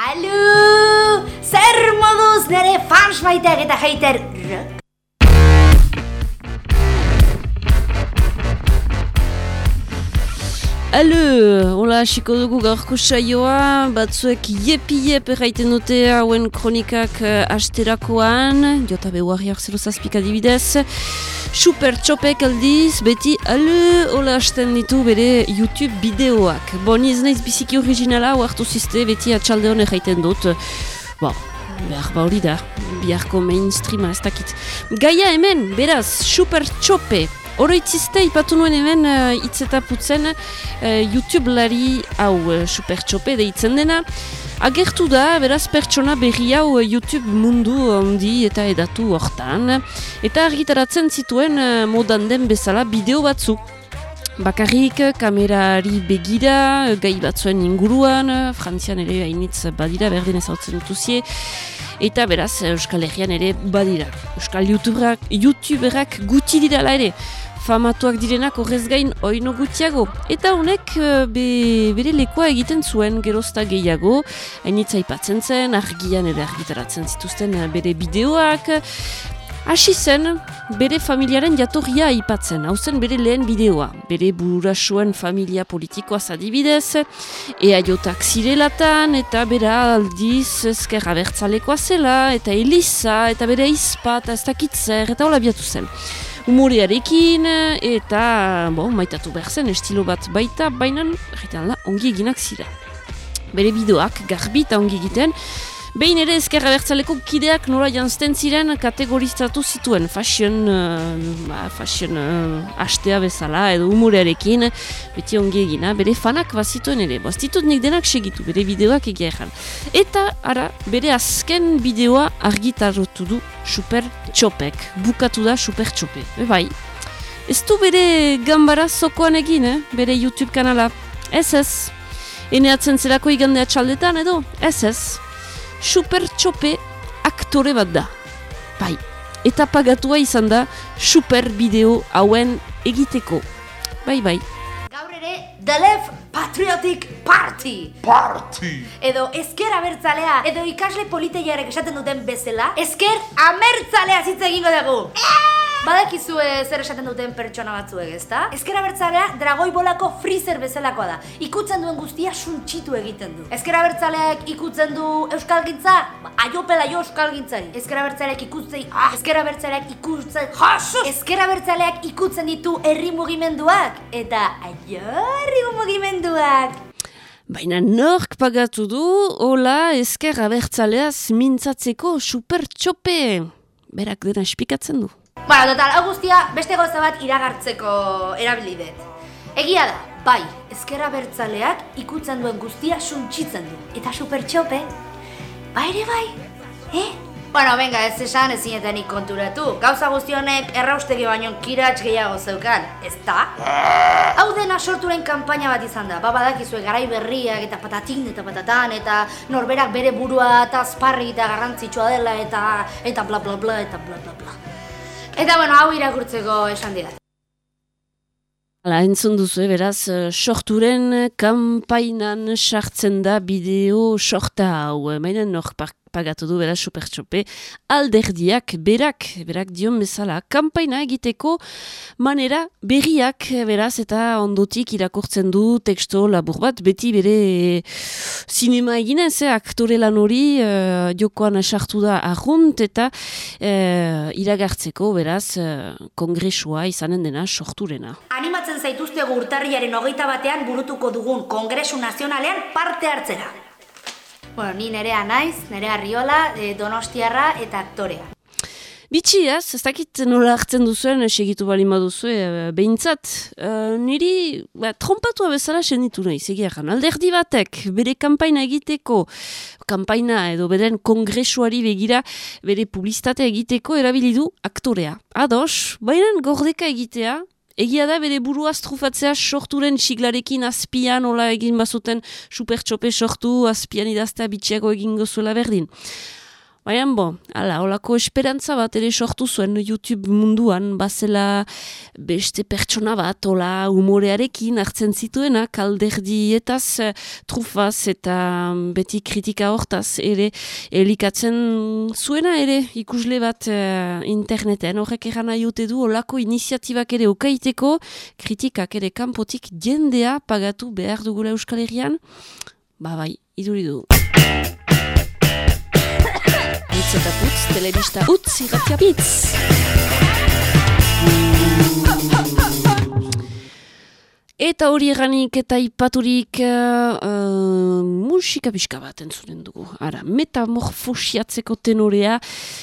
Alu! Zer moduz nire fans maiteak eta hater rock? Alo, hola hasiko dugu gaurko saioa, batzuek iepi iep erraiten dute hauen kronikak uh, asterakoan, jota behuarriak zero zazpik adibidez. Super txopek aldiz, beti alo, hola hasten ditu bere YouTube bideoak. Boni ez naiz biziki originala, hartu ziste beti atxalde hon erraiten dut. Bo, behar ba hori da, biharko mainstreama ez dakit. Gaia hemen, beraz, super txope, Oroitzizte ipatu nuen hemen uh, hitz eta putzen uh, YouTube-lari hau uh, super txope deitzen dena. Agertu da, beraz pertsona berri hau YouTube mundu handi eta edatu hortan. Eta argitaratzen zituen uh, modan den bezala bideo batzu. Bakarrik, kamerari begira, gai batzuen inguruan, frantzian ere hainitz badira, berdin ezautzen dutuzie. Eta beraz, Euskal Herrian ere badira. Euskal YouTuberak, YouTuberak guti dirala ere famatuak direnak horrez gain oino gutiago. Eta honek eh, be, bere lekoa egiten zuen gerozta gehiago, hainitza ipatzen zen, argian ere argitaratzen zituzten eh, bere bideoak, Hasi zen, bere familiaren jatorria aipatzen, hau zen bere lehen bideoa. Bere burasuen familia politikoa zadibidez, ea jotak zirelatan, eta bera aldiz ezkerra bertzalekoa zela, eta Elisa, eta bere izpa, eta ez dakitzer, eta hola biatu zen humorearekin eta bo, maitatu behar zen estilo bat baita, baina la, ongi eginak zira. Bere bideoak garbi eta ongi egiten, Behin ere ezkerra bertzaleko kideak nola jantzten ziren kategorizatu zituen fashion, uh, fashion uh, astea bezala edo umurearekin beti ongi egina, bere fanak bazituen ere, baztitut nik denak segitu, bere bideoak egia Eta, ara, bere azken bideoa argitarotu du super txopek, bukatu da super txope, e bai. Ez du bere gambara zokoan egin, eh? bere YouTube kanala, ez ez. Eneatzen zerako igandea txaldetan edo, ez ez super txope aktore bat da. Bai, eta pagatua izan da super bideo hauen egiteko. Bai, bai. Gaur ere, The Left Patriotic Party! Party! Edo ezker abertzalea, edo ikasle politeiarek esaten duten bezala, ezker amertzalea zitza egingo dugu! Badakizue zer esaten duten pertsona batzuek, ezta? Ezkera bertzalea dragoi bolako freezer bezalakoa da. Ikutzen duen guztia suntxitu egiten du. Ezkera bertzaleak ikutzen du euskalgintza, aiopela jo euskalgintzari. Ezkera bertzaleak ikutzen, ah, ezkera bertzaleak ikutzen, jasus! Ezkera bertzaleak ikutzen ditu herri mugimenduak, eta aio herri mugimenduak! Baina nork pagatu du, hola ezker abertzaleaz mintzatzeko super txope. Berak dena espikatzen du. Bueno, total, hau guztia beste goza bat iragartzeko erabilidet. Egia da, bai, ezkerra bertzaleak ikutzen duen guztia suntxitzen du. Eta supertxope, bai ere bai, eh? Bueno, venga, ez esan ez zinetan konturatu. Gauza guztionek erraustegi baino kiratx gehiago zeukan, ez da? Hau dena sorturen kanpaina bat izan da. Ba, badakizue garai berriak eta patatin eta patatan eta norberak bere burua eta azparri eta garrantzitsua dela eta eta bla bla bla eta bla bla bla. Eta bueno, hau irakurtzeko esan dira. Hala, entzun duzu, beraz, eh, sorturen kampainan sartzen da bideo sorta hau. Mainen nor pagatu du beraz supertxope alderdiak berak, berak dion bezala kampaina egiteko manera berriak beraz eta ondotik irakurtzen du teksto labur bat beti bere sinema eginez, eh, aktore lan hori uh, jokoan esartu da ahunt eta uh, iragartzeko beraz uh, kongresua izanen dena sorturena. Animatzen zaituzte urtarriaren hogeita batean burutuko dugun kongresu nazionalean parte hartzera. Bueno, ni nerea naiz, nerea riola, e, donostiarra eta aktorea. Bitsi, ez, ez dakit nola hartzen duzuen, segitu bali maduzu, e, behintzat, e, niri ba, trompatua bezala senitu nahi, segiaran. Alderdi batek, bere kanpaina egiteko, kanpaina edo beren kongresuari begira, bere publistate egiteko erabilidu aktorea. Ados, baina gordeka egitea, Egia da bere burua trufatzea sorturen siglarekin azpian, ola egin bazuten super txope sortu, azpian idaztea bitxiago egin gozuela berdin. Baina, bo, ala, holako esperantza bat ere sortu zuen YouTube munduan, bazela beste pertsona bat, hola umorearekin hartzen zituena, kalderdietaz, trufaz eta beti kritika hortaz ere elikatzen zuena ere ikusle bat uh, interneten. Horrek eran nahi du holako iniziatibak ere okaiteko, kritikak ere kanpotik jendea pagatu behar dugula Euskal Herrian, ba bai, iduridu. Putz eta putz, telebista utz, irratia pitz. Eta hori eranik eta ipaturik uh, uh, musika pixka bat entzunen dugu. Ara, metamorfosiatzeko tenorea.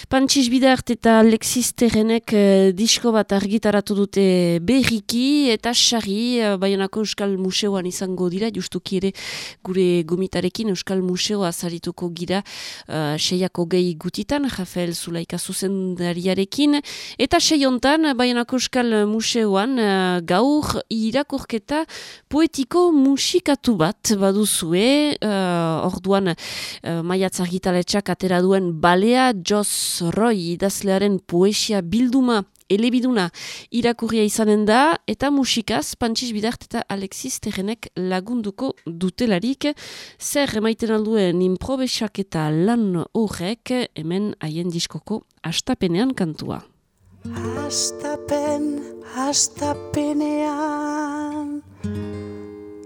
Pantsiz bidart eta Alexis Terrenek uh, disko bat argitaratu dute berriki eta xarri uh, Baionako Euskal Museoan izango dira, justuki ere gure gomitarekin Euskal Museoa zarituko gira uh, seiako gehi gutitan, Rafael Zulaika zuzendariarekin. Eta seiontan Baionako Euskal Museoan uh, gaur irakurket eta poetiko musikatu bat baduzue, uh, orduan uh, maiatz argitaletxak atera duen balea Joss Roy idazlearen poesia bilduma elebiduna irakurria izanen da, eta musikaz, Pantsiz Bidart eta Alexis Terrenek lagunduko dutelarik, zer emaiten alduen improbesak eta lan horrek, hemen haien diskoko astapenean kantua. Astapen, astapenean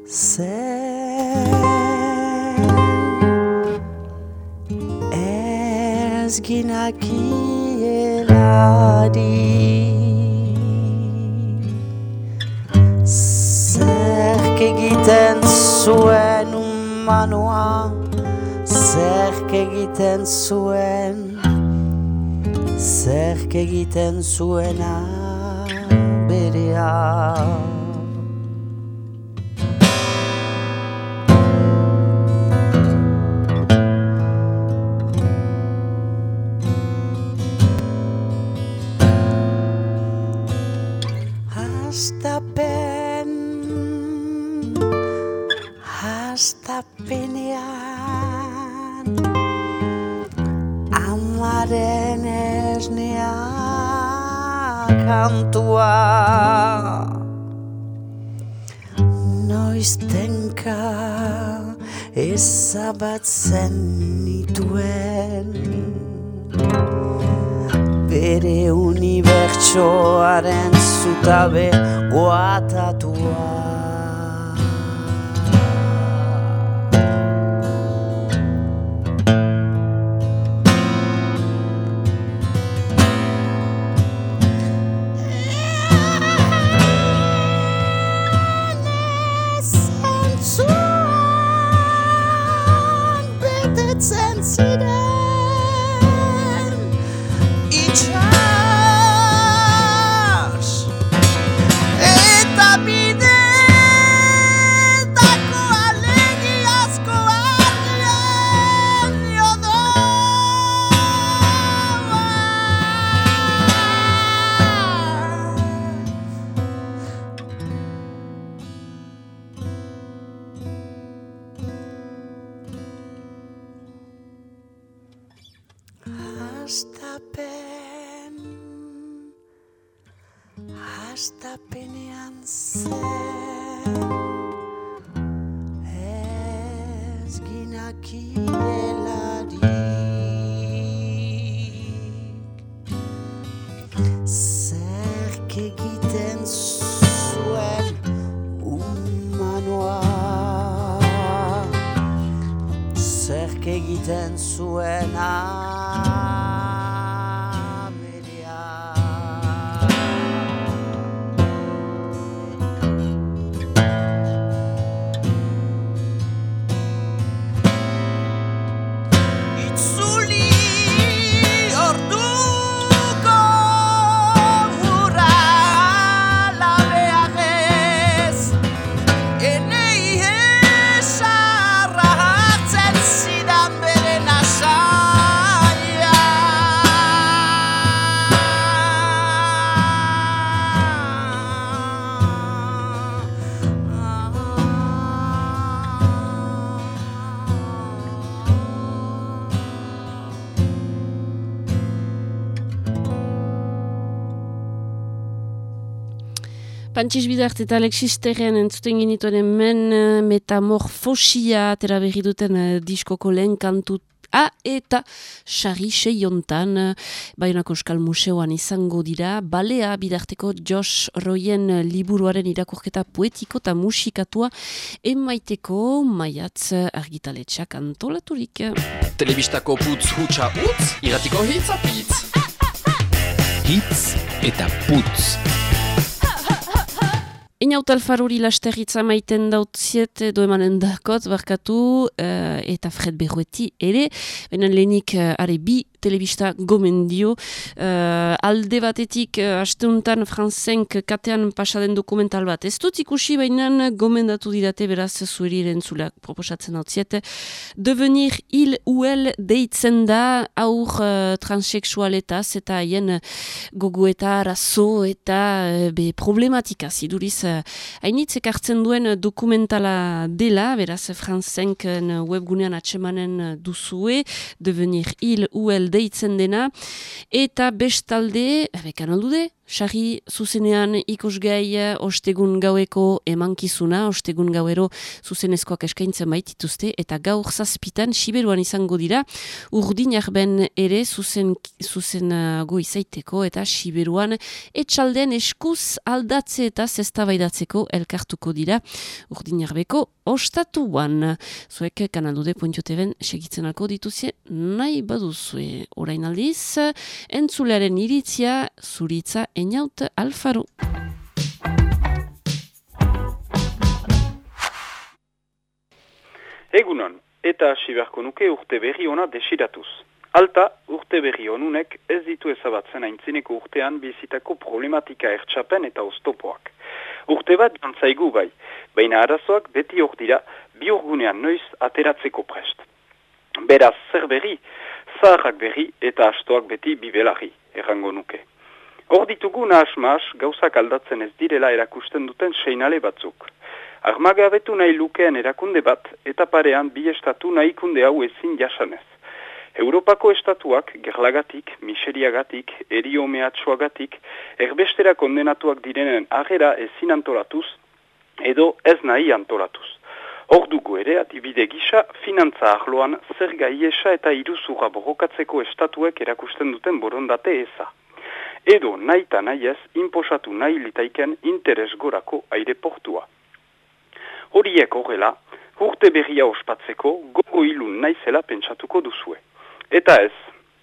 Zen. Ez ginakieladi Zerk egiten zuen humanoa Zerk egiten zuen Zerk egiten zuena berea astapen astapenean zen. Frantziz Bidart eta Alexis Terren entzuten genituen hemen eh, metamorfosia tera berri duten uh, diskoko lehen kantu A eta Xarri Seiontan, Baionako Euskal Museoan izango dira, balea bidarteko Josh Royen liburuaren irakurketa poetiko eta musikatua emaiteko maiatz argitaletxak antolaturik. Telebistako putz hutsa utz, iratiko hitz apitz. Hitz eta putz. Inaut alfaruri lasterritza maiten dautziet edo emanen dakot, barkatu, uh, eta Fred Berrueti ere, benen lehenik uh, are bi telebista gomendio. Uh, alde batetik, uh, asteuntan franzenk katean pasaden dokumental bat. Ez dut ikusi bainan gomendatu didate beraz zueri erentzulak proposatzen hau ziete. Devenir hil uel deitzen da aur uh, transseksualetaz eta haien gogo eta arazo eta uh, be problematika ziduriz uh, hainitzek hartzen duen dokumentala dela, beraz franzenken webgunean atsemanen duzue, devenir hil uel deitzen dena, eta bestalde, bekan aldude, Sarri zuzenean ikusgai ostegun gaueko emankizuna, ostegun gauero zuzenezkoak eskaintzen baitituzte, eta gaur zazpitan siberuan izango dira, urdin arben ere zuzen, zuzen uh, izaiteko, eta siberuan etxalden eskuz aldatze eta zestabaidatzeko elkartuko dira, urdin arbeko ostatuan. Zuek kanaldude pointiote segitzen alko dituzie, nahi baduzue orain aldiz, entzulearen iritzia, zuritza, Einaut Alfaro. Egunon, eta hasi beharko nuke urte berri ona desiratuz. Alta, urte berri honunek ez ditu ezabatzen aintzineko urtean bizitako problematika ertsapen eta oztopoak. Urte bat jantzaigu bai, baina arazoak beti hor dira bi urgunean noiz ateratzeko prest. Beraz, zer berri, zaharrak berri eta astoak beti bibelari, errango nuke. Hor ditugu nahas gauzak aldatzen ez direla erakusten duten seinale batzuk. Armagabetu nahi lukeen erakunde bat eta parean bi estatu nahikunde hau ezin jasanez. Europako estatuak gerlagatik, miseriagatik, eriomeatsuagatik, erbestera kondenatuak direnen agera ezin antolatuz edo ez nahi antolatuz. Hor dugu ere, adibide gisa, finantza ahloan zer gaiesa eta iruzura borrokatzeko estatuek erakusten duten borondate eza edo nahi eta nahi ez inposatu nahi litaiken interes gorako aireportua. Horiek horrela, urte berria ospatzeko gogo ilun naizela pentsatuko duzue. Eta ez,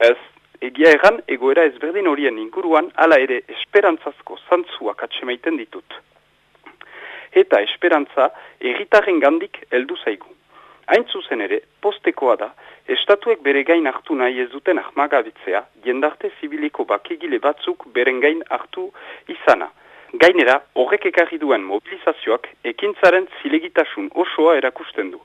ez, egia erran egoera ezberdin horien inguruan ala ere esperantzazko zantzuak atsemaiten ditut. Eta esperantza erritaren gandik heldu zaigu. Hain zuzen ere, postekoa da, estatuek bere gain hartu nahi ez duten ahmagabitzea, jendarte zibiliko bakigile batzuk beren gain hartu izana. Gainera, horrek ekarri duen mobilizazioak ekintzaren zilegitasun osoa erakusten du.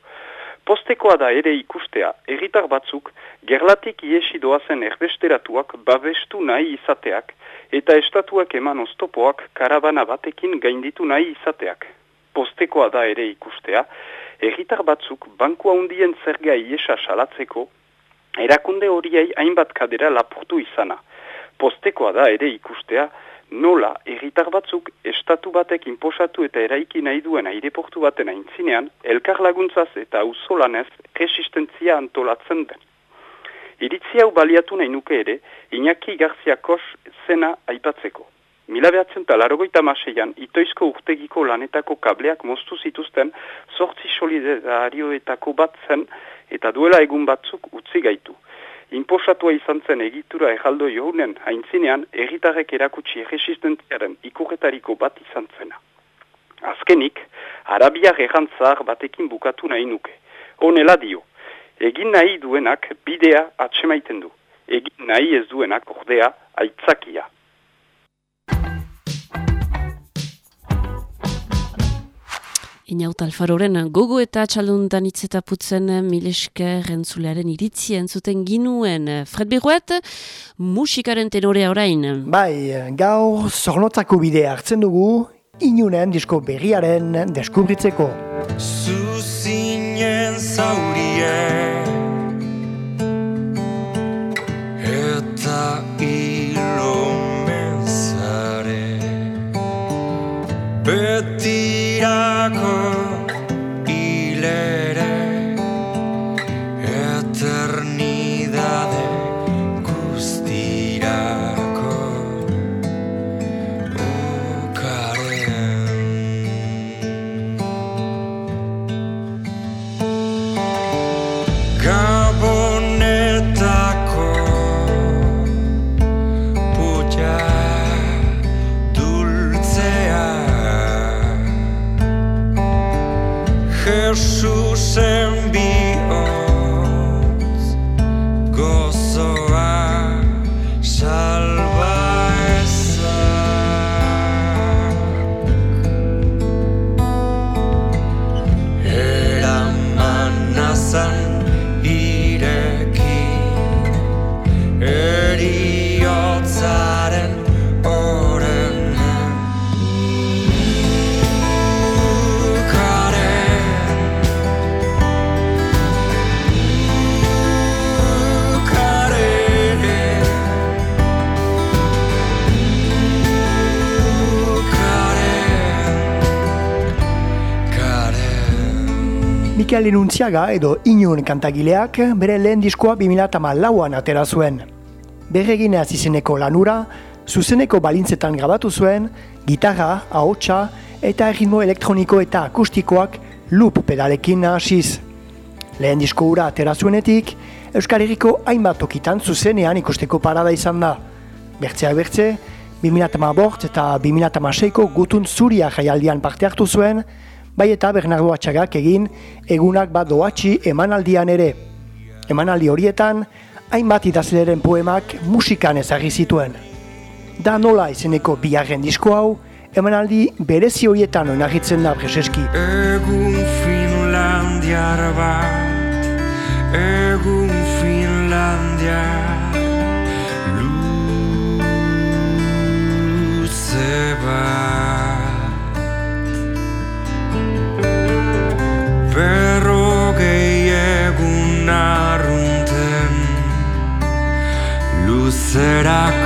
Postekoa da ere ikustea, erritar batzuk, gerlatik iesi doazen erbesteratuak babestu nahi izateak, eta estatuak eman oztopoak karabana batekin gainditu nahi izateak. Postekoa da ere ikustea, Erritar batzuk banku handien zerga iesa salatzeko, erakunde horiei hainbat kadera lapurtu izana. Postekoa da ere ikustea, nola erritar batzuk estatu batek inposatu eta eraiki nahi duen aireportu baten aintzinean, elkar laguntzaz eta usolanez resistentzia antolatzen den. Iritzi hau baliatu nahi nuke ere, Iñaki Garzia Kos zena aipatzeko. Mila behatzen eta maseian, itoizko urtegiko lanetako kableak moztu zituzten sortzi solidarioetako bat zen eta duela egun batzuk utzi gaitu. Inposatua izan zen egitura ejaldo johunen haintzinean erritarek erakutsi resistentziaren ikurretariko bat izan zena. Azkenik, arabiak errantzar batekin bukatu nahi nuke. Honela dio, egin nahi duenak bidea atsemaiten du. Egin nahi ez duenak ordea aitzakia. Inaut alfaroren gogo eta txaluntan itzetaputzen milesker entzulearen iritzi entzuten ginuen. Fred Birruet, musikaren tenorea orain. Bai, gaur zornotzako bidea hartzen dugu, inunen disko berriaren deskubritzeko. Zuzinen zaurien Eta ilo menzare Mikel Jakob. Enuntziaga edo Inun kantagileak bere lehen diskoa 2008an atera zuen. Berreginez izeneko lanura, zuzeneko balintzetan grabatu zuen, gitarra, ahotsa eta erritmo elektroniko eta akustikoak loop pedalekin nahasiz. Lehen disko hura atera zuenetik, Euskal Herriko hainbat tokitan zuzenean ikusteko parada izan da. Bertzeak bertze, 2008 eta 2006ko gutun zuria jaialdian parte hartu zuen, bai eta Bernardo Atxagak egin egunak bat doatxi emanaldian ere. Emanaldi horietan, hainbat idazleren poemak musikan ezagri zituen. Da nola izeneko biharren disko hau, emanaldi berezi horietan oinagitzen da Breseski. Egun Finlandiar bat, egun Finlandiar, desert I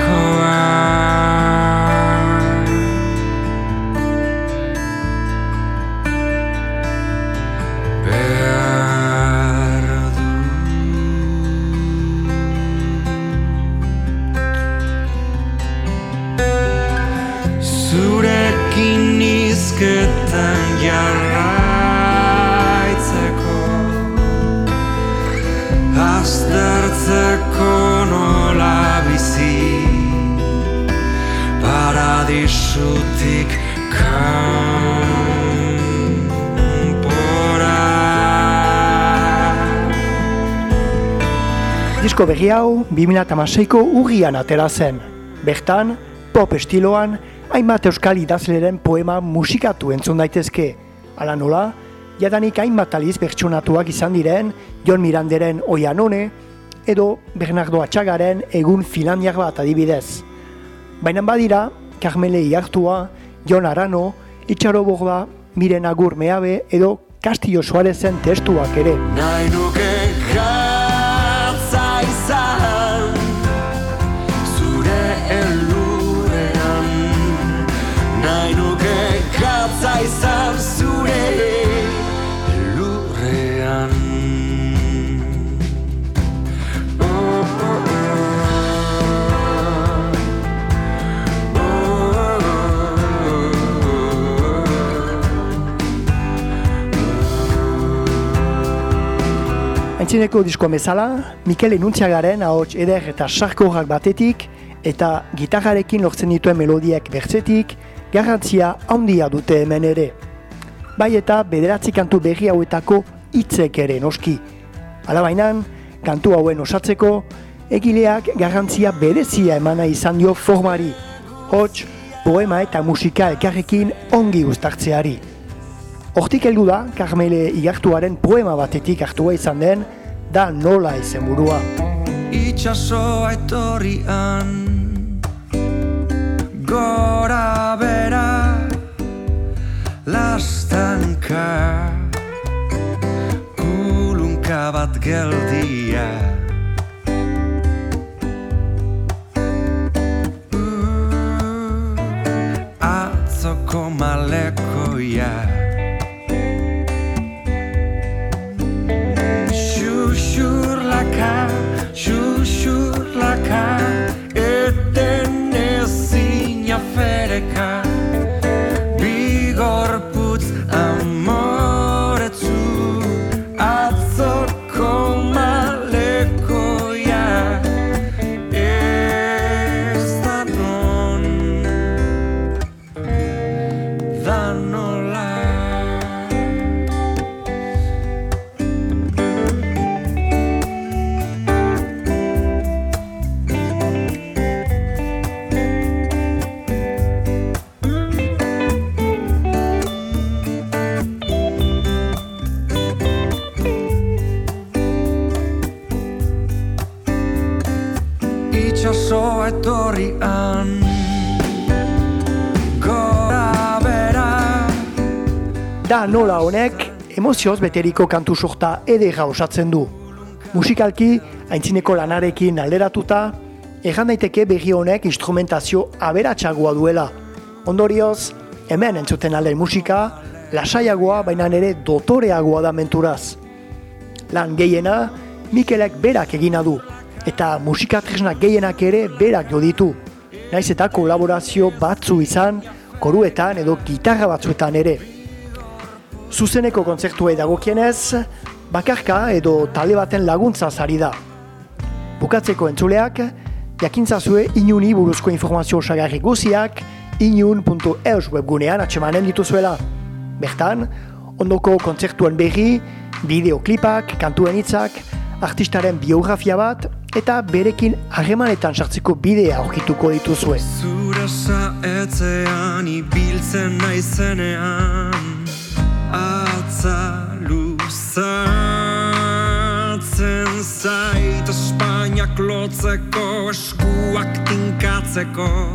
Disko berri hau 2006ko urrian atera zen. Bertan, pop estiloan, hainbat euskal idazleren poema musikatu entzun daitezke. Ala nola, jadanik hainbat aliz bertsonatuak izan diren Jon Miranderen Oianone edo Bernardo Atxagaren egun Finlandiak bat adibidez. Baina badira, Carmele Iartua, Jon Arano, Itxaro Borda, Miren Agur Meabe edo Castillo Suarezen testuak ere. Nahi Aintzineko diskoan bezala, Mikel Enuntziagaren ahots eder eta sarkorrak batetik eta gitarrarekin lortzen dituen melodiek bertzetik, garrantzia handia dute hemen ere. Bai eta bederatzi kantu berri hauetako hitzek ere noski. Alabainan, kantu hauen osatzeko, egileak garrantzia berezia emana izan dio formari. Hots, poema eta musika elkarrekin ongi uztartzeari. Hortik heldu da, Carmele igartuaren poema batetik hartua izan den, da nola izenburua. Itxasoa etorrian Gora bera Lastanka Kulunka bat geldia Uh, Atzoko malekoia ciudadano Da nola honek, emozioz beteriko kantu sorta edera osatzen du. Musikalki, aintzineko lanarekin alderatuta, egan daiteke berri honek instrumentazio aberatsagoa duela. Ondorioz, hemen entzuten alden musika, lasaiagoa baina ere dotoreagoa da menturaz. Lan gehiena, Mikelek berak egina du, eta musika tresna gehienak ere berak jo ditu. Naiz eta kolaborazio batzu izan, koruetan edo gitarra batzuetan ere. Zuzeneko kontzertuei dagokienez, bakarka edo talde baten laguntza zari da. Bukatzeko entzuleak, jakintzazue inuni buruzko informazio osagarri guziak inun.eus webgunean atxemanen dituzuela. Bertan, ondoko kontzertuen berri, bideoklipak, kantuen hitzak, artistaren biografia bat, eta berekin harremanetan sartzeko bidea aurkituko dituzue. Zura saetzean ibiltzen naizenean Atza luzatzen zait Espainiak lotzeko eskuak tinkatzeko.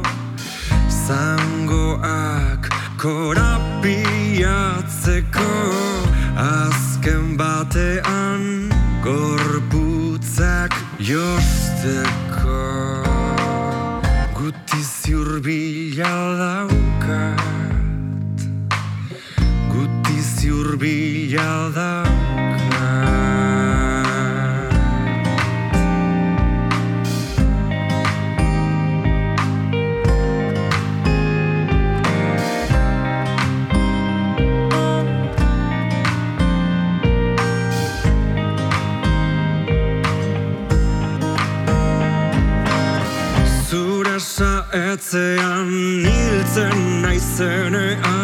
Zangoak korapiatzeko Azken batean gorputzak josteko. Gutiz urbila daukat urbila Zure saetzean niltzen naizenean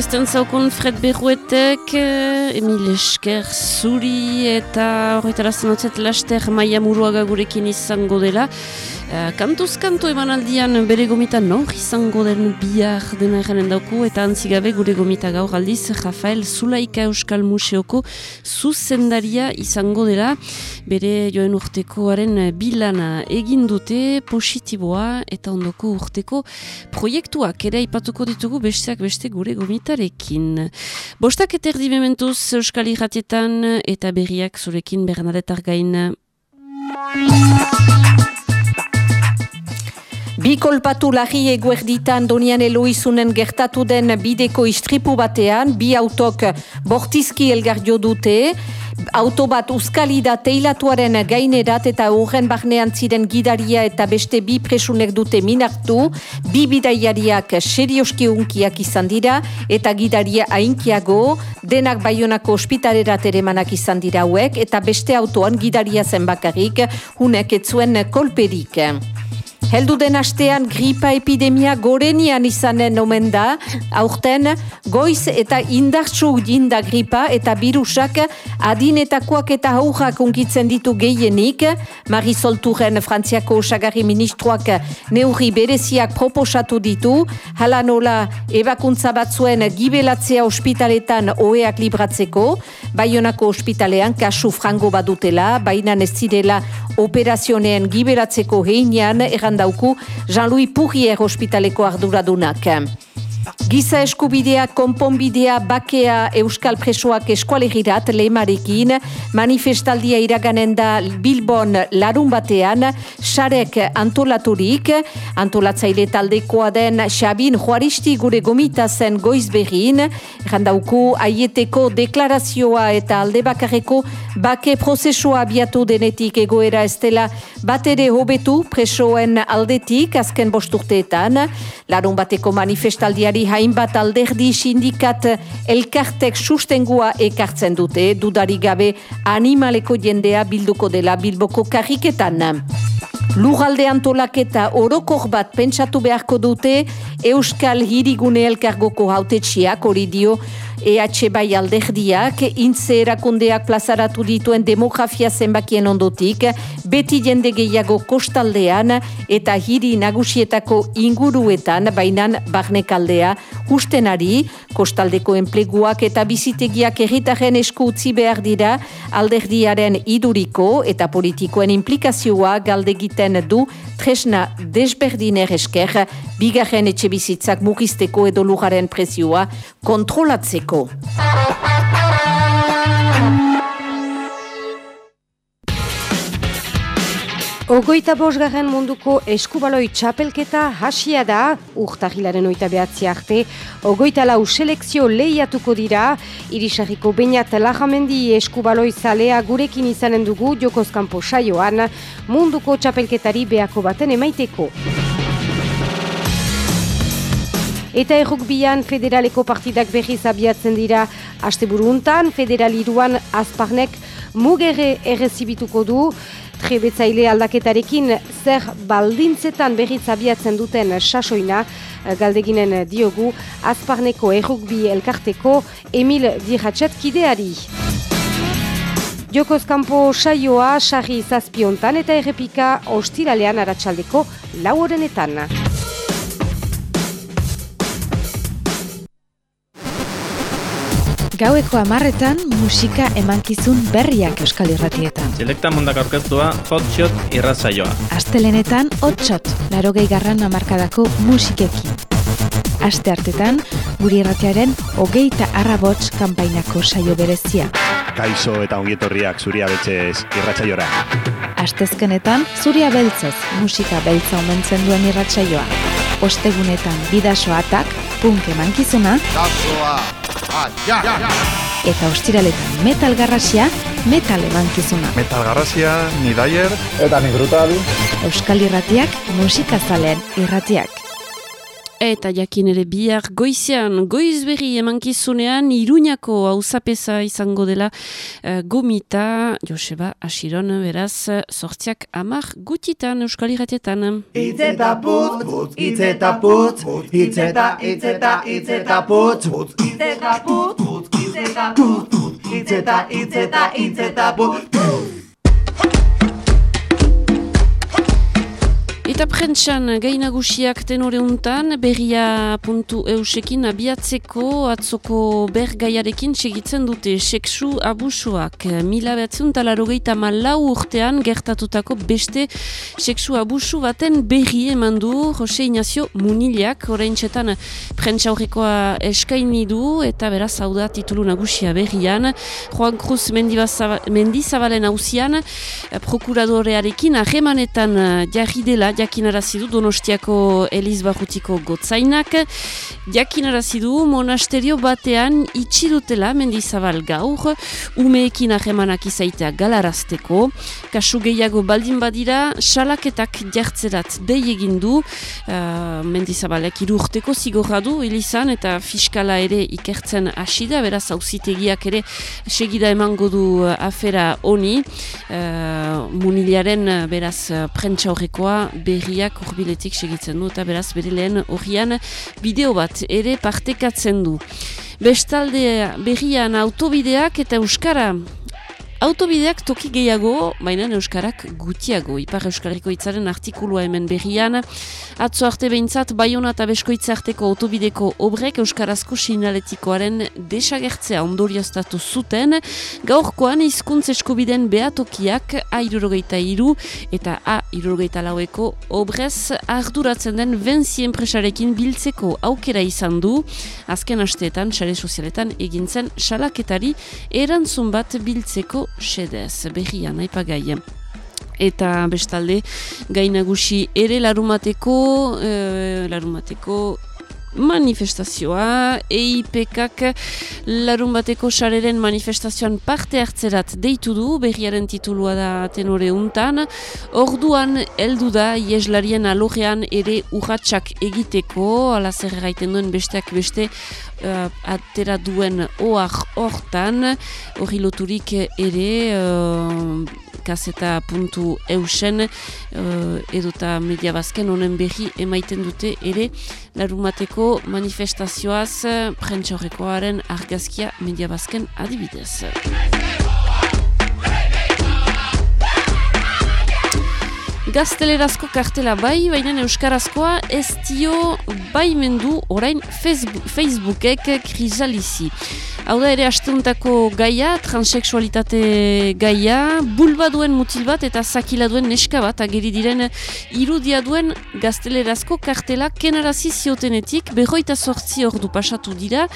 Inun, orkesten zaukun Fred Berruetek, eh, Emil Esker Zuri eta horretarazten hotzet laster Maia Muruaga gurekin izango dela. Eh, Kantuz kanto emanaldian bere gomita nor izango den bihar dena eranen dauku eta antzigabe gure gomita gaur aldiz Rafael Zulaika Euskal Museoko zuzendaria izango dela bere joen urtekoaren bilana egin dute positiboa eta ondoko urteko proiektuak ere aipatuko ditugu besteak beste gure gomitarekin. Bostak eta erdi mementuz Euskal Irratietan eta berriak zurekin Bernadetar gain. Bi kolpatu lagi eguerditan Donian Eloizunen gertatu den bideko istripu batean, bi autok bortizki elgar jo dute, auto bat uzkali da teilatuaren gainerat eta horren barnean ziren gidaria eta beste bi presunek dute minartu, bi bidaiariak serioski unkiak izan dira eta gidaria ainkiago, denak baionako ospitalerat ere manak izan dira hauek eta beste autoan gidaria zen bakarrik, hunek etzuen kolperik. Heldu den astean gripa epidemia gorenian izanen omen da, aurten goiz eta indartsu jinda gripa eta virusak adinetakoak eta haurrak unkitzen ditu gehienik, Marisol Turen Frantziako osagarri ministroak neurri bereziak proposatu ditu, hala nola ebakuntza batzuen gibelatzea ospitaletan oeak libratzeko, Baionako ospitalean kasu frango badutela, baina ez zirela operazioneen gibelatzeko heinean errandauku Jean-Louis Pourrier ospitaleko arduradunak. Giza eskubidea, konponbidea, bakea euskal presoak eskualegirat lehemarekin, manifestaldia iraganen da Bilbon larun batean, sarek antolaturik, antolatzaile taldekoa den Xabin Juaristi gure gomita zen goiz behin, randauku aieteko deklarazioa eta alde bakarreko bake prozesua abiatu denetik egoera estela bat ere hobetu presoen aldetik azken bosturteetan, larun bateko manifestaldiari hainbat alderdi sindikat elkartek sustengua ekartzen dute, dudarik gabe animaleko jendea bilduko dela bilboko karriketan. Lugalde antolaketa orokor bat pentsatu beharko dute Euskal Hirigune Elkargoko hautetxiak hori dio EH bai alderdiak, intze erakundeak plazaratu dituen demografia zenbakien ondotik, beti jende gehiago kostaldean eta hiri nagusietako inguruetan, bainan barnekaldea, hustenari, kostaldeko enpleguak eta bizitegiak erritaren esku utzi behar dira, alderdiaren iduriko eta politikoen implikazioa galdegiten du tresna desberdiner esker, bigarren etxe bizitzak mugisteko edo lujaren prezioa kontrolatzeko. Ogoita bosgarren munduko eskubaloi txapelketa hasia da, urtahilaren oita behatzi arte, ogoita lau selekzio lehiatuko dira, irisarriko bainat lajamendi eskubaloi zalea gurekin izanen dugu jokozkampo saioan, munduko txapelketari behako baten emaiteko. Eta errukbian federaleko partidak berriz abiatzen dira asteburu untan, federal iruan azparnek mugere errezibituko du, trebetzaile aldaketarekin zer baldintzetan berriz abiatzen duten sasoina, galdeginen diogu, azparneko errukbi elkarteko Emil Dirhatxet kideari. Jokoz kanpo saioa sarri zazpiontan eta errepika ostiralean aratsaldeko lau Gaueko amarretan musika emankizun berriak euskal irratietan. Selekta mundak aurkeztua hotshot irratzaioa. Astelenetan hotshot, larogei garran amarkadako musikekin. Aste hartetan, guri irratiaren hogeita arrabots kanpainako saio berezia. Kaixo eta ongietorriak zuria betxez irratsaiora. Astezkenetan, zuria beltzez musika beltza omentzen duen irratsaioa. Ostegunetan bidaso atak, punk emankizuna, eta ostiraletan metal garrasia, metal emankizuna. Metal garrasia, ni daier. Eta ni brutal. Euskal irratiak, musikazalen irratiak. Eta jakin ere bihar goizean, goiz berri emankizunean, iruñako hauzapeza izango dela eh, gomita, Joseba Asiron, beraz, sortziak amar gutitan euskal irratietan. Itz eta putz, putz, itz eta putz, itz eta, itz eta, itz eta putz, putz, itz eta putz, putz, itz eta putz, putz, putz, Eta prentsan gai nagusiak tenore untan, berria puntu eusekin abiatzeko atzoko bergaiarekin segitzen dute seksu abusuak. Mila behatzen talarogeita malau urtean gertatutako beste seksu abusu baten berri eman du Jose Ignacio Muniliak, orain txetan prentsa eskaini du eta beraz hau da titulu nagusia berrian. Juan Cruz Mendizabalen hauzian, prokuradorearekin ahemanetan jarri dela jakinarazi du Donostiako Eliz Barrutiko gotzainak. Jakinarazi du monasterio batean itxi dutela Mendizabal gaur, umeekin ahemanak izaitea galarazteko. Kasu gehiago baldin badira, salaketak jartzerat dei egin du, uh, Mendizabalek irurteko zigorra du, Elizan, eta fiskala ere ikertzen hasi da, beraz auzitegiak ere segida emango du afera honi, uh, munilaren uh, beraz prentsa horrekoa berriak urbiletik segitzen du eta beraz bere lehen horrian bideo bat ere partekatzen du. Bestalde berrian autobideak eta euskara Autobideak toki gehiago, baina Euskarak gutiago. Ipar Euskarriko itzaren artikulua hemen berrian. Atzo arte behintzat, Bayona eta Beskoitza arteko autobideko obrek Euskarazko sinaletikoaren desagertzea ondorioztatu zuten. Gaurkoan hizkuntz eskubiden behatokiak A irurogeita iru eta A irurogeita laueko obrez arduratzen den benzi enpresarekin biltzeko aukera izan du. Azken asteetan, sare sozialetan egintzen salaketari erantzun bat biltzeko sedez, berrian, aipagai. Eta bestalde, gainagusi ere larumateko, e, larumateko manifestazioa, EIPKak larun bateko sareren manifestazioan parte hartzerat deitu du, berriaren titulua da tenore untan, orduan heldu da ieslarien alogean ere urratxak egiteko, ala zer gaiten duen besteak beste, uh, atera duen oar hortan, hori loturik ere uh, kaseta puntu eusen uh, edota media bazken honen berri emaiten dute ere larumateko manifestazioaz prentsa horrekoaren argazkia media bazken adibidez. Gaztelerazko kartela bai, baina euskarazkoa ez dio bai mendu orain Facebook, Facebookek krizalizi. Hau da ere astuntako gaia, transexualitate gaia, bulba duen mutil bat eta zakila duen neska bat, ageri diren irudia duen gaztelerazko kartela kenarazi ziotenetik, berroita sortzi ordu pasatu dira,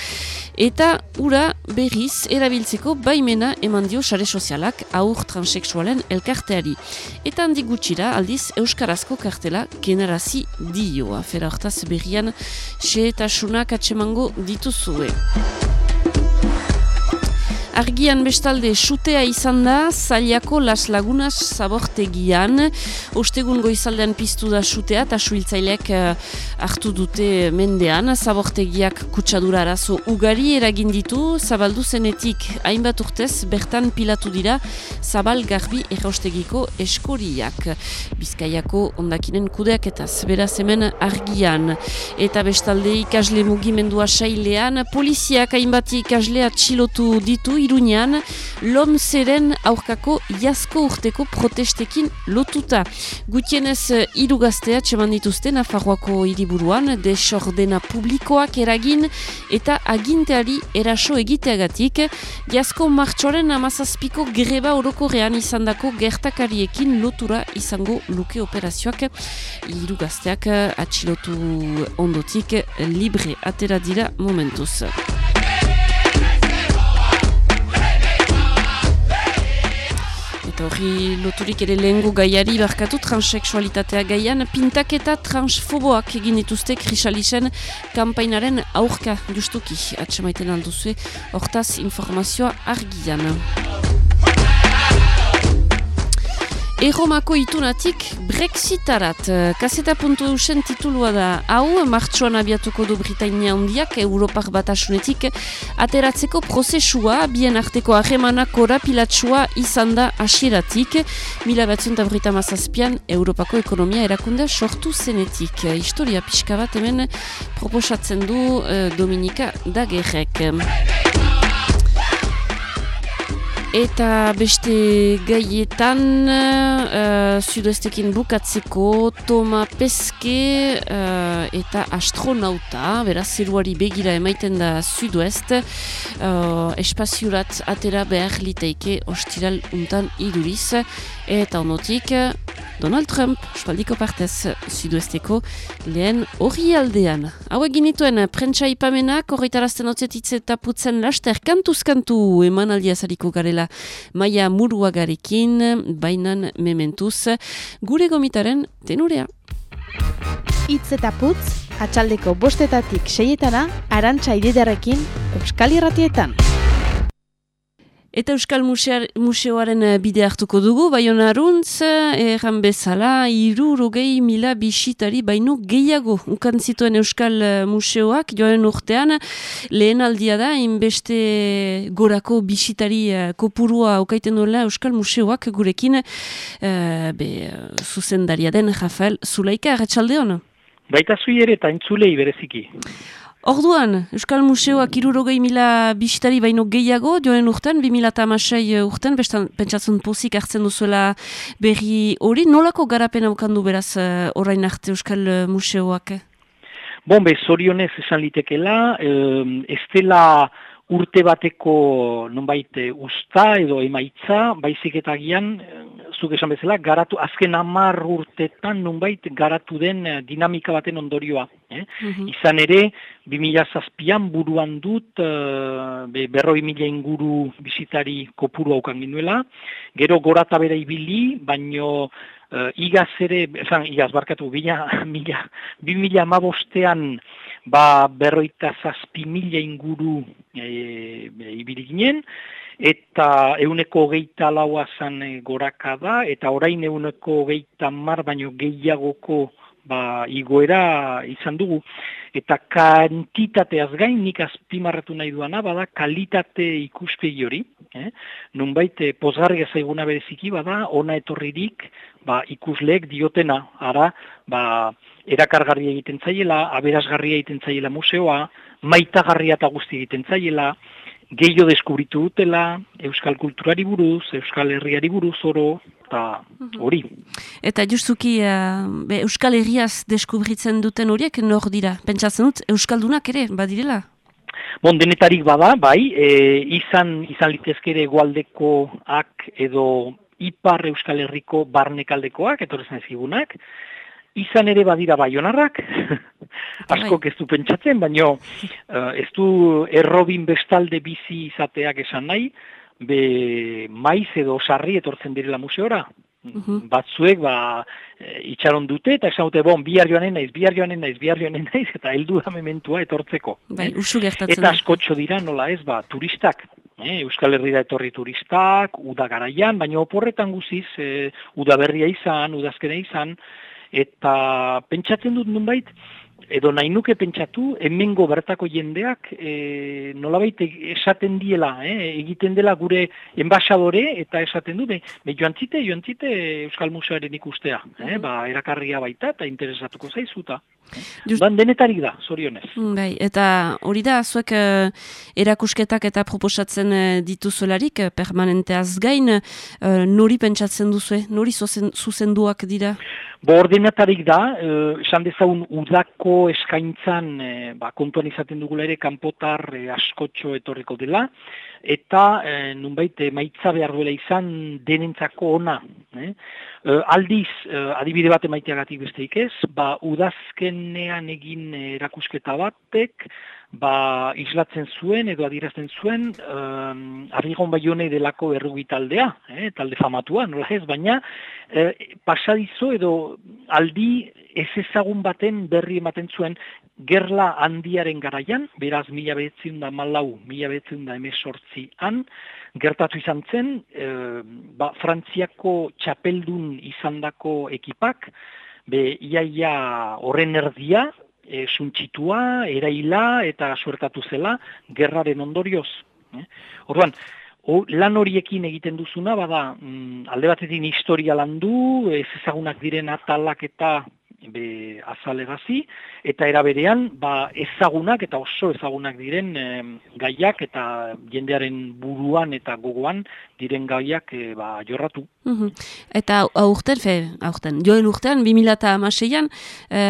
eta ura berriz erabiltzeko baimena eman dio sare sozialak aur transexualen elkarteari. Eta handi gutxira, aldiz, Euskarazko kartela kenarazi dio, afera hortaz berrian, xe eta sunak atsemango dituzue. Argian bestalde sutea izan da zailako Las Lagunas zabortegian. Ostegun goizaldean piztu da sutea eta suiltzaileak uh, hartu dute mendean. Zabortegiak kutsadura arazo ugari eragin ditu, zabaldu zenetik hainbat urtez bertan pilatu dira zabal garbi erraustegiko eskoriak. Bizkaiako ondakinen kudeak eta beraz hemen argian. Eta bestalde ikasle mugimendua sailean, poliziak hainbat ikaslea txilotu ditu Iruñan, lomzeren aurkako jasko urteko protestekin lotuta. Gutienez hiru gaztea txeman dituzte Nafarroako hiriburuan desordena publikoak eragin eta aginteari eraso egiteagatik jasko martxoren amazazpiko greba orokorrean izandako gertakariekin lotura izango luke operazioak hiru gazteak atxilotu ondotik libre atera dira momentuz. Eta hori loturik ere lehengo gaiari barkatu transexualitatea gaian pintak eta transfoboak egin dituzte krisalisen kampainaren aurka justuki atxamaiten alduzue hortaz informazioa argian. Erromako itunatik Brexitarat. Kaseta puntu eusen titulua da hau, martxoan abiatuko du Britainia handiak Europar batasunetik ateratzeko prozesua, bien arteko ahemanak korapilatsua izan da asieratik. Mila batzun eta Brita Mazazpian, Europako ekonomia erakundea sortu zenetik. Historia pixka bat hemen proposatzen du uh, Dominika Dagerrek. Eta beste gaietan uh, Sudoestekin bukatzeko Toma Peske uh, eta astronauta, beraz zeruari begira emaiten da Sudoest uh, espaziurat atera behar liteike ostiral untan iduriz eta onotik Donald Trump, espaldiko partez Sudoesteko lehen hori aldean. Hau egin prentsa ipamenak horretarazten otzetitze eta putzen laster kantuz-kantu eman aldiazariko garela maia muruagarekin, bainan mementuz, gure gomitaren tenurea. Itz eta putz, atxaldeko bostetatik seietana, arantxa ididarekin, Euskal Irratietan. Eta Euskal Musear, Museoaren eh, bide hartuko dugu, baina aruntz, erran bezala, irurogei mila bisitari baino gehiago. Ukan zituen Euskal eh, Museoak, joan urtean, lehen aldia da, inbeste gorako bisitari kopurua okaiten duela Euskal Museoak gurekin, uh, be, zuzendaria den Rafael Zulaika, erretxalde hona? Baita zui ere eta entzulei bereziki. Orduan, Euskal Museoak irurogei mila bisitari baino gehiago, joan urten, 2006 urten, bestan pentsatzen pozik hartzen duzuela berri hori, nolako garapen aukandu beraz uh, orain arte Euskal Museoak? Bon, be, zorionez esan litekela, eh, ez dela urte bateko nonbait eh, usta edo emaitza, baizik eta gian, zuk esan bezala, garatu, azken amar urtetan nunbait garatu den eh, dinamika baten ondorioa. Eh? Mhm. Izan ere, 2000 zazpian buruan dut, uh, be, berroi mila inguru bizitari kopuru haukan ginuela, gero gora eta bera ibili, baino uh, igaz ere, esan, igaz barkatu, bila, mila, bi mila amabostean, ba, berroita zazpi mila inguru e, ibili ginen, eta euneko geita laua zan e, goraka da, eta orain euneko geita mar baino gehiagoko ba, igoera izan dugu. Eta kantitateaz gain nik azpimarratu nahi duana, bada kalitate ikuspegi hori, eh? nunbait e, pozgarri zaiguna bereziki, bada ona etorririk ba, ikusleek diotena, ara, ba, erakargarria egiten zaiela, aberasgarria egiten zaiela museoa, maitagarria eta guzti egiten zaiela, gehiago deskubritu dutela, euskal kulturari buruz, euskal herriari buruz oro, eta mhm. hori. Eta justuki, uh, be, euskal herriaz deskubritzen duten horiek nor dira? Pentsatzen dut, euskaldunak ere, badirela? Bon, denetarik bada, bai, e, izan, izan litezkere gualdekoak edo ipar euskal herriko barnekaldekoak, etorrezen ezigunak, izan ere badira baionarrak, asko ez du pentsatzen, baina uh, ez du errobin bestalde bizi izateak esan nahi, be maiz edo sarri etortzen direla museora. Uhum. Batzuek ba, e, itxaron dute eta esan dute, bon, bihar joanen naiz, bihar joanen naiz, bihar joanen naiz, eta heldu da mementua etortzeko. Bai, usu Eta askotxo dira, nola ez, ba, turistak. Eh, Euskal Herri da etorri turistak, uda garaian, baina oporretan guziz, e, uda berria izan, udazkena izan, eta pentsatzen dut nunbait, edo nahi nuke pentsatu, hemengo bertako jendeak e, nolabait esaten diela, eh, egiten dela gure enbasadore, eta esaten du, be, be joan zite, joan zite Euskal Museoaren ikustea, eh, ba, erakarria baita eta interesatuko zaizuta. Just... Ban denetarik da, zorionez. Bai, eta hori da, zuek uh, erakusketak eta proposatzen uh, dituzularik, uh, permanenteaz gain, nori pentsatzen duzu, nori zuzenduak dira? Bo ordenatarik da, esan dezagun udako eskaintzan ba, kontuan izaten dugula ere kanpotar askotxo etorriko dela, eta nunbait maitza behar duela izan denentzako ona. Eh? E, aldiz, e, adibide bat emaiteagatik besteik ez, ba, udazkenean egin erakusketa batek, ba, islatzen zuen edo adirazten zuen um, arrigon baionei delako errugi taldea, eh, talde famatua, nola ez, baina eh, pasadizo edo aldi ez ezagun baten berri ematen zuen gerla handiaren garaian, beraz mila behetziun da malau, mila behetziun da emesortzi an, gertatu izan zen, eh, ba, frantziako txapeldun izandako ekipak, be iaia horren erdia, e, suntxitua, eraila eta suertatu zela gerraren ondorioz. Eh? Orduan, lan horiekin egiten duzuna, bada, mm, alde batetik historia landu, ez ezagunak diren atalak eta be, azalegazi, eta eraberean ba, ezagunak eta oso ezagunak diren gaiak eta jendearen buruan eta gogoan diren gaiak e, ba, jorratu. Mm Eta aurten, fe, aurten, joen urtean, 2006an, e,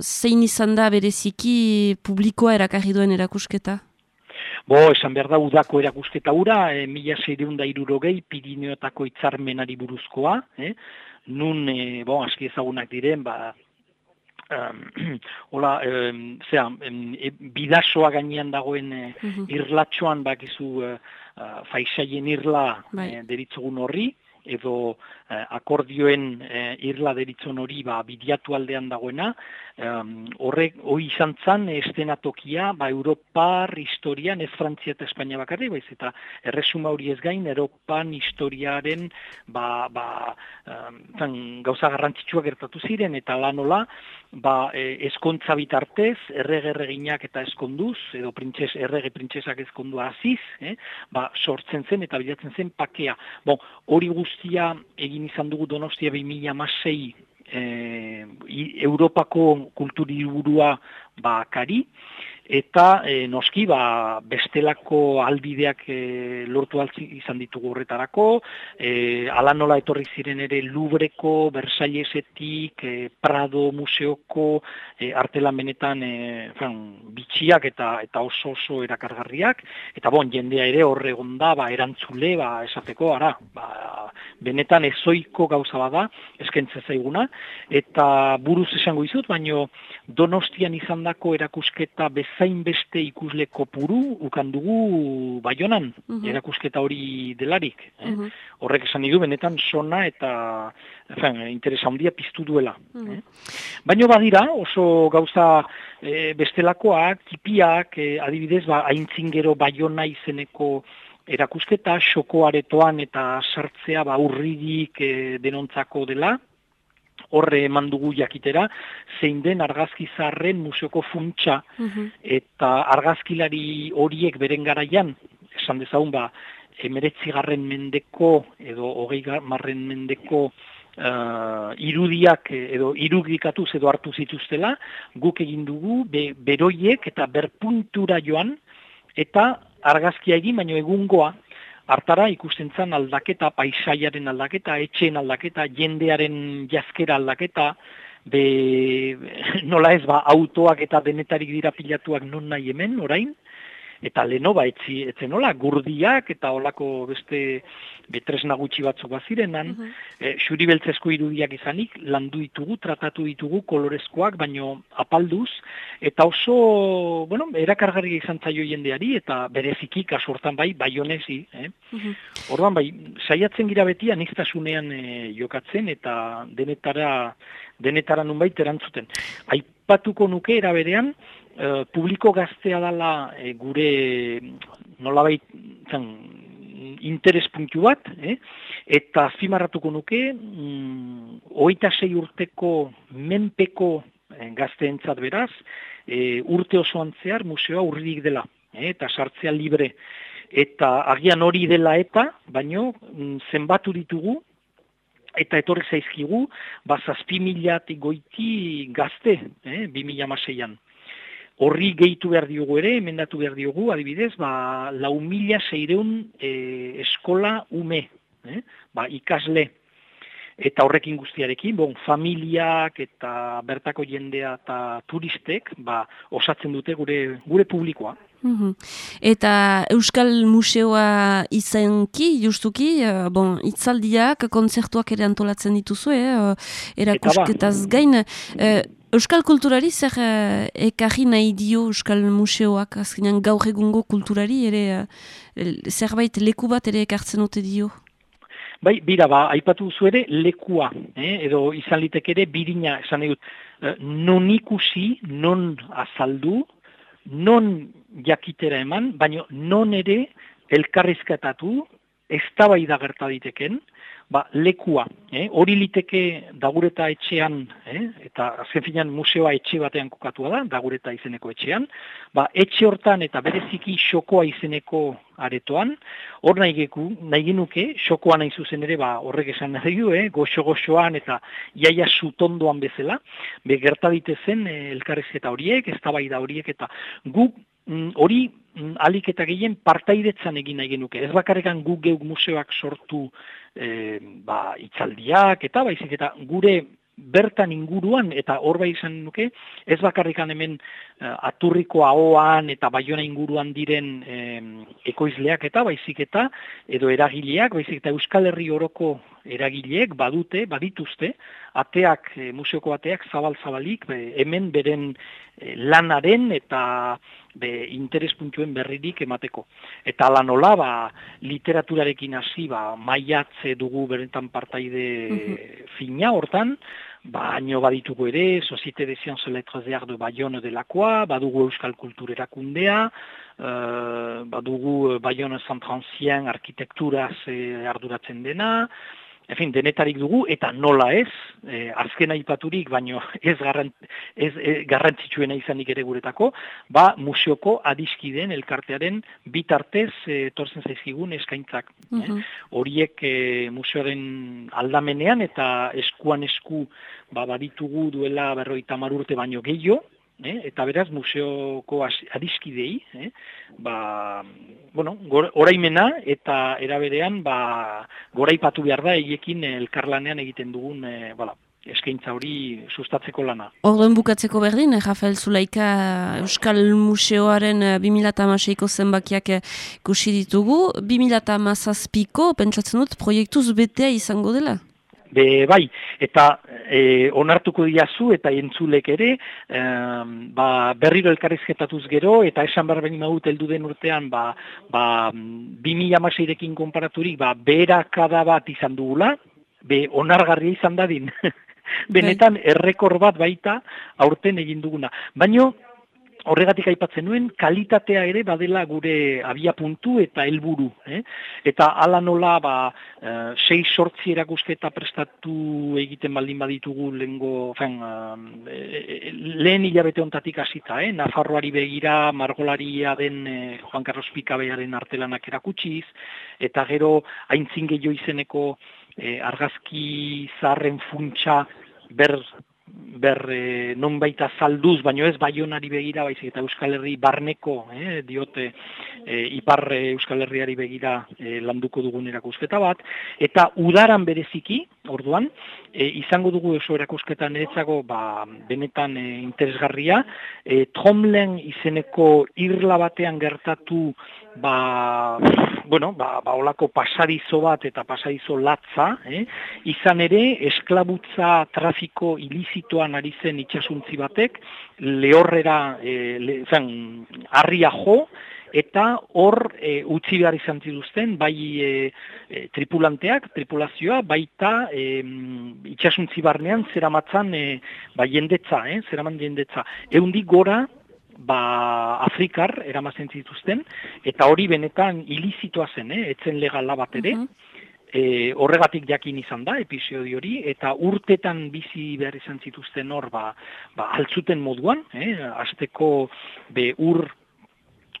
zein izan da bereziki publikoa erakarri duen erakusketa? Bo, esan behar da, udako erakusketa ura, e, mila zeireun da irurogei, Pirineotako itzarmenari buruzkoa, eh? Nun, e, bon, aski ezagunak diren, ba, um, hola, um, zera, um, e, bidasoa gainean dagoen e, uh irlatxoan bakizu uh, uh, faisaien irla bai. deritzogun horri, edo eh, akordioen eh, irla deritzon hori ba, bidiatu aldean dagoena, horrek, hori izan zan, estenatokia, ba, Europar historian, ez Frantzia eta Espainia bakarri, baiz, eta erresuma hori ez gain, Europan historiaren ba, ba, um, gauza garrantzitsua gertatu ziren, eta lanola, ba, e, eskontza bitartez, errege erreginak eta eskonduz, edo printxes, errege printxesak eskondu aziz, eh, ba, sortzen zen eta bilatzen zen pakea. Bon, hori guztia egin izan dugu donostia 2000 masei e, Europako kulturi burua ba, kari, eta e, noski ba, bestelako albideak e, lortu altzi izan ditugu horretarako, e, ala nola etorri ziren ere Lubreko, Versailesetik, e, Prado museoko e, artelan benetan e, bitxiak eta eta oso oso erakargarriak, eta bon, jendea ere horre da, ba, erantzule, ba, esateko, ara, ba, benetan ezoiko gauza bada, eskentze zaiguna, eta buruz esango izut, baino donostian izandako erakusketa bezain beste ikusle kopuru ukan dugu baionan, mhm. erakusketa hori delarik. Eh? Mhm. Horrek esan du benetan sona eta efen, interesa handia piztu duela. Mm eh? Baina badira, oso gauza e, bestelakoak, tipiak, e, adibidez, ba, aintzingero baiona izeneko erakusketa, xoko aretoan eta sartzea ba, urridik e, denontzako dela, horre eman dugu jakitera, zein den argazkizarren museoko funtsa mhm. eta argazkilari horiek beren garaian, esan dezagun ba, emeretzigarren mendeko edo hogei marren mendeko uh, irudiak edo irudikatuz edo hartu zituztela, guk egin dugu be, beroiek eta berpuntura joan, eta argazkia egin, baino egungoa, hartara ikusten zan aldaketa, paisaiaren aldaketa, etxeen aldaketa, jendearen jazkera aldaketa, be, nola ez ba, autoak eta denetarik dira pilatuak non nahi hemen, orain, eta leno ba etzi etzen nola gurdiak eta olako beste betresna gutxi batzuk bazirenan. Mm -hmm. beltzezko irudiak izanik landu ditugu tratatu ditugu kolorezkoak baino apalduz. Eta oso bueno erakargarri izan zaio jendeari eta bereziki kasu hortan bai baionesi eh? Mm orduan bai saiatzen gira beti anistasunean e, jokatzen eta denetara denetara nunbait erantzuten. Aipatuko nuke era berean Eh, publiko gaztea dela e, gure nolabait zan, interes puntu bat, eh? eta zimarratuko nuke, mm, oita sei urteko menpeko eh, gazteentzat beraz, e, urte osoan zehar museoa urridik dela, eh? eta sartzea libre. Eta agian hori dela eta, baino mm, zenbatu ditugu, eta etorri zaizkigu, bazazpi milatik goiti gazte, eh? bi mila horri gehitu behar diogu ere, emendatu behar diogu, adibidez, ba, lau mila zeireun e, eskola ume, eh? ba, ikasle, eta horrekin guztiarekin, bon, familiak eta bertako jendea eta turistek, ba, osatzen dute gure, gure publikoa. Mhm. Eta Euskal Museoa izanki, justuki, uh, bon, itzaldiak, konzertuak ere antolatzen dituzu, eh? erakusketaz gain, uh, Euskal kulturari zer uh, ekarri nahi dio Euskal Museoak, azkenean gaur egungo kulturari ere uh, zerbait leku bat ere ekartzen ote dio? Bai, bira ba, aipatu zu ere lekua, eh? edo izan litek ere birina, esan egut, uh, non ikusi, non azaldu, non jakitera eman, baina non ere elkarrizketatu, ez da gerta diteken, ba, lekua, eh? hori liteke dagureta etxean, eh? eta azken finan museoa etxe batean kokatua da, dagureta izeneko etxean, ba, etxe hortan eta bereziki xokoa izeneko aretoan, hor nahi, geku, nahi genuke, xokoa nahi zuzen ere, ba, horrek esan nahi du, eh? goxo-goxoan eta iaia sutondoan bezala, be gerta ditezen eh, elkarrezketa horiek, ez da horiek, eta guk mm, hori alik eta gehien partaidetzan egin nahi genuke. Ez bakarrekan guk geuk museoak sortu e, ba, itzaldiak eta baizik eta gure bertan inguruan eta hor bai izan nuke ez bakarrikan hemen uh, aturriko ahoan eta baiona inguruan diren ekoizleak eta baizik eta edo eragileak baizik eta Euskal Herri oroko eragileek badute, badituzte ateak, e, museoko ateak zabal-zabalik hemen beren lanaren eta be, interes puntuen berririk emateko. Eta ala nola, ba, literaturarekin hasi, ba, maiatze dugu berentan partaide mhm. fina hortan, baino baditugu ere, Societe de Sciences Lettres de Bayonne delakoa, badugu Euskal Kultur erakundea, uh, badugu Bayonne Zantrancien arkitekturaz eh, arduratzen dena, En fin, denetarik dugu, eta nola ez, e, azken aipaturik, baino ez, garrant, ez e, garrantzitsuena izanik ere guretako, ba, museoko adiskideen elkartearen bitartez e, torzen zaizkigun eskaintzak. Eh? Horiek e, museoaren aldamenean eta eskuan esku ba, baditugu duela berroita marurte baino gehiago, eh? eta beraz museoko adiskidei, eh? ba, bueno, oraimena eta eraberean ba, goraipatu behar da egiekin elkarlanean egiten dugun eh, bala, eskaintza hori sustatzeko lana. Orduen bukatzeko berdin, eh, Rafael Zulaika Euskal Museoaren 2006ko eh, zenbakiak ikusi ditugu, 2006ko pentsatzen dut proiektuz betea izango dela? Be, bai, eta e, onartuko diazu eta entzulek ere, e, ba, berriro elkarrizketatuz gero, eta esan behar behin maut eldu den urtean, ba, ba, bi mila maseirekin konparaturik, ba, berakada bat izan dugula, be, onargarria izan dadin. Benetan, bai. errekor bat baita aurten egin duguna. Baino, horregatik aipatzen nuen, kalitatea ere badela gure abia puntu eta helburu. Eh? Eta ala nola, ba, e, sei sortzi erakusketa prestatu egiten baldin baditugu lehengo, fen, e, lehen hilabete ontatik hasita, eh? Nafarroari begira, margolaria den Juan Carlos Pikabearen artelanak erakutsiz, eta gero haintzin gehiago izeneko argazki zarren funtsa ber ber e, non baita zalduz, baino ez baionari begira, baizik eta Euskal Herri barneko, eh, diote e, ipar Euskal Herriari begira e, landuko dugun erakusketa bat, eta udaran bereziki, orduan, e, izango dugu oso erakusketan eretzago, ba, benetan e, interesgarria, e, Tromlen izeneko irla batean gertatu ba, bueno, ba, ba olako pasadizo bat eta pasadizo latza, eh? izan ere, esklabutza trafiko ilizitoan ari zen itxasuntzi batek, lehorrera, e, le, zen, arria jo, eta hor e, utzi behar izan zituzten, bai e, e, tripulanteak, tripulazioa, baita e, itxasuntzi barnean zeramatzan e, ba, jendetza, eh? zeraman jendetza. Eundik gora, ba, Afrikar eramazen zituzten, eta hori benetan ilizitoa zen, eh? etzen legala bat ere, e, horregatik jakin izan da, episodio hori, eta urtetan bizi behar izan zituzten hor, ba, ba, altzuten moduan, eh? azteko be ur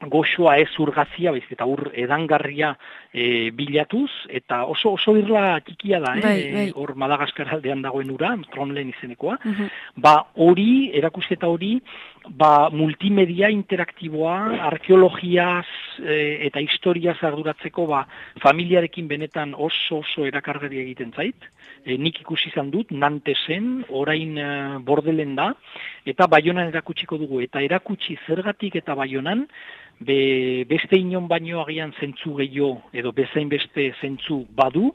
goxoa ez urgazia, baiz, eta ur edangarria e, bilatuz, eta oso oso irla txikia da, eh? bai, bai. hor Madagaskar aldean dagoen ura, tronlen izenekoa, mhm. ba hori, erakusketa hori, ba multimedia interaktiboa, arkeologiaz e, eta historiaz arduratzeko, ba familiarekin benetan oso oso erakargari egiten zait, e, nik ikusi izan dut, nantesen, orain e, bordelen da, eta baionan erakutsiko dugu, eta erakutsi zergatik eta baionan, be, beste inon baino agian zentzu gehiago edo bezain beste zentzu badu,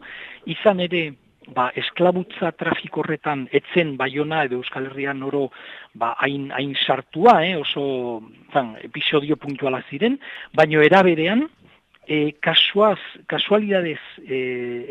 izan ere ba, esklabutza trafikorretan etzen baiona edo Euskal Herrian oro ba, hain, hain sartua, eh, oso zan, episodio puntuala ziren, baino eraberean, e, kasuaz, kasualidadez e,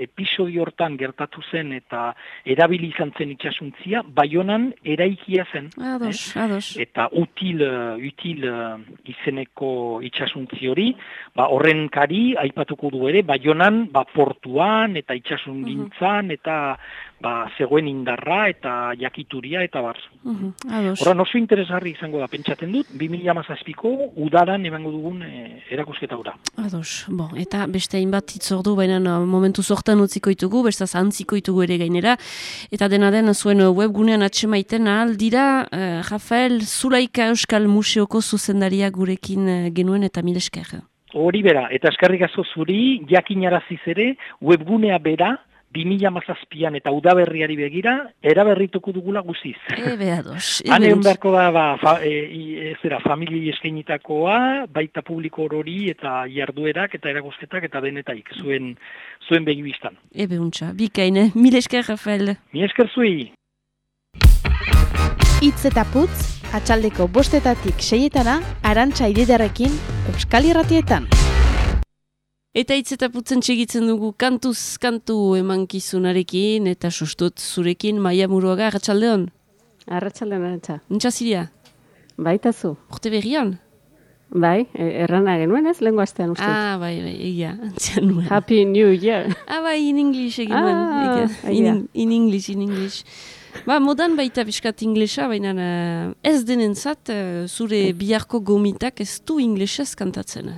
episodio hortan gertatu zen eta erabili izan zen itxasuntzia, baionan eraikia zen. Ados, eh? ados. Eta util, util uh, izeneko itxasuntzi hori, ba, horren kari, aipatuko du ere, baionan ba, portuan eta itxasun gintzan, eta ba, zegoen indarra eta jakituria eta bar. Uh -huh, oso interesgarri izango da, pentsaten dut, 2000 mazazpiko udaran emango dugun e, erakusketa ura. Ados, bon, eta beste hainbat itzordu, baina momentu zortan utziko itugu, besta zantziko itugu ere gainera, eta dena den zuen webgunean atxemaiten ahal dira, uh, Rafael Zulaika Euskal Museoko zuzendaria gurekin genuen eta mil esker. Hori bera, eta eskarrik azo zuri, jakinaraziz ere, webgunea bera, 2000 mazazpian eta udaberriari begira, eraberrituko dugula guziz. Ebe ados. Hane beharko da, ba, fa, e, zera, famili eskenitakoa, baita publiko hori eta jarduerak eta eragozketak eta denetaik, zuen, zuen begibistan. Ebe untxa, bikaine, mil esker, Rafael. Mil esker zui. Itz eta putz, atxaldeko bostetatik seietana, arantxa ididarekin, Euskal Irratietan. Eta hitz eta putzen txegitzen dugu kantuz kantu emankizunarekin eta sustut zurekin maia muruaga, arratxaldeon? Arratxaldeon, arantxa. Ntxaziria? Baitazu. Urte berrian? Bai, e, errana genuen ez, lehen astean uste. Ah, bai, bai, egia, antzian nuen. Happy New Year. Ah, bai, in English egin nuen. Ah, in, in English, in English. Ba, modan baita biskat inglesa, baina uh, ez denentzat uh, zure biharko gomitak ez du inglesez kantatzen.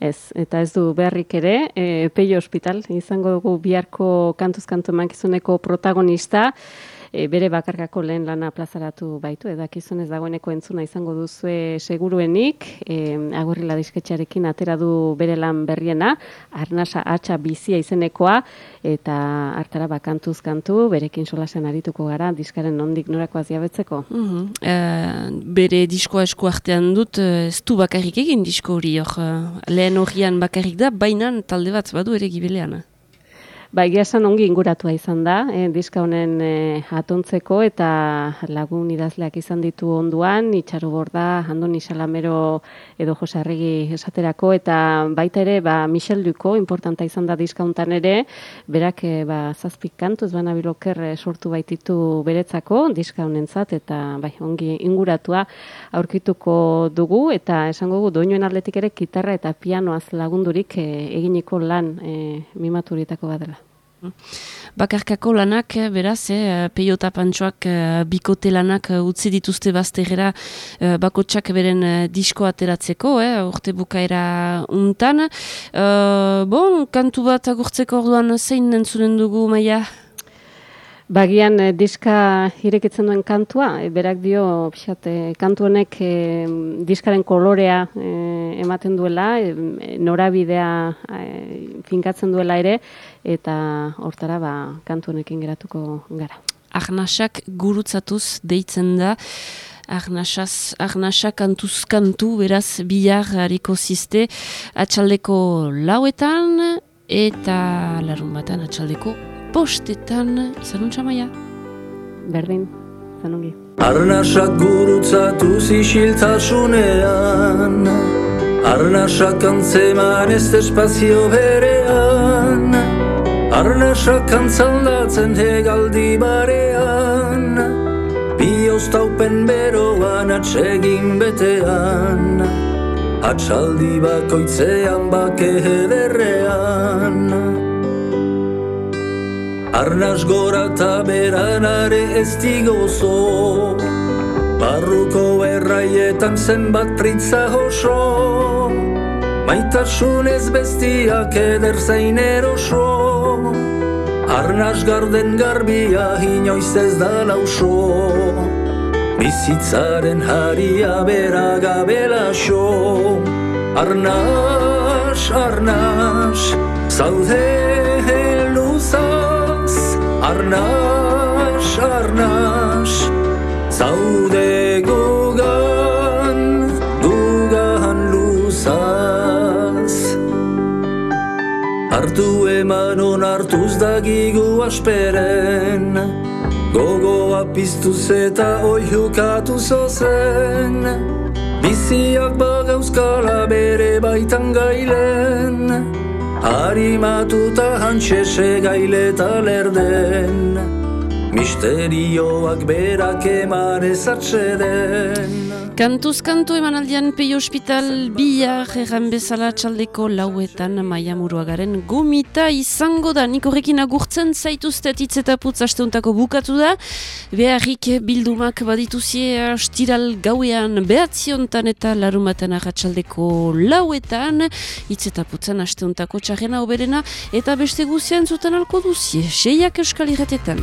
Ez, eta ez du beharrik ere, e, Peio Hospital, izango dugu biharko kantuz-kantu emankizuneko protagonista, e, bere bakarkako lehen lana plazaratu baitu, edakizun ez dagoeneko entzuna izango duzue seguruenik, e, agurrila disketxarekin atera du bere lan berriena, arnasa atxa bizia izenekoa, eta hartara bakantuz kantu, berekin solasen arituko gara, diskaren nondik norakoaz jabetzeko. Mm bere diskoa esku artean dut, eh, ez du bakarrik egin disko hori, hor, eh, lehen horrian bakarrik da, baina talde bat badu ere gibelean. Ba, egia esan ongi inguratua izan da, eh, diska honen eh, atontzeko eta lagun idazleak izan ditu onduan, itxaru borda, Andoni Salamero edo Jose Arregi esaterako, eta baita ere, ba, Michel Duko, importanta izan da diska hontan ere, berak eh, ba, zazpik kantuz, bana biloker eh, sortu baititu beretzako, diska honentzat, eta bai, ongi inguratua aurkituko dugu, eta esango dugu, doinoen atletik ere, gitarra eta pianoaz lagundurik eh, eginiko lan eh, mimaturitako badela. Bakarkako lanak, eh, beraz, eh, peio eta pantsoak eh, bikote lanak eh, utzi dituzte baztegera eh, bakotsak beren eh, disko ateratzeko, eh, urte bukaera untan. Eh, bon, kantu bat agurtzeko orduan zein entzunen dugu, maia? Bagian eh, diska irekitzen duen kantua, eh, berak dio pixat, eh, kantu honek eh, diskaren kolorea eh, ematen duela, eh, norabidea eh, finkatzen duela ere, eta hortara ba, kantu honekin geratuko gara. Arnasak gurutzatuz deitzen da, Arnasaz, arnasak kantuz kantu, beraz, bihar hariko ziste, atxaldeko lauetan, eta larun batan atxaldeko postetan, izanuntza maia? Berdin, zanungi. Arnasak gurutzatu zixiltasunean Arnasak antzeman ez espazio berean. Arnasak antzaldatzen hegaldi barean. Bi oztaupen beroan atsegin betean. Atxaldi bakoitzean bake ederrean Arnas gora eta beranare ez digozo Barruko erraietan zenbat pritza oso. Maitasun ez bestiak eder zein eroso Arnas garden garbia inoiz ez da lauso. Bizitzaren haria bera gabela xo. Arnas, arnas, zaude luzaz Arnas, arnas, zaude gugan, gugan luzaz Artu eman onartuz dagigu asperen Gogoa piztuz eta oihukatu zozen. Biziak bagauzkala bere baitan gailen Harimatuta hantxese gaile eta lerden. Misterioak berak eman ezatxeden Kantuz kantu emanaldian Peio Hospital bihar erran bezala txaldeko lauetan maia muruagaren gomita izango da. Nik horrekin agurtzen zaituztet hitz eta putz asteuntako bukatu da. Beharrik bildumak badituzie stiral gauean behatziontan eta larumaten arratsaldeko lauetan. Hitz eta asteuntako txarrena oberena eta beste guzian zuten alko duzie. Seiak euskal irratetan.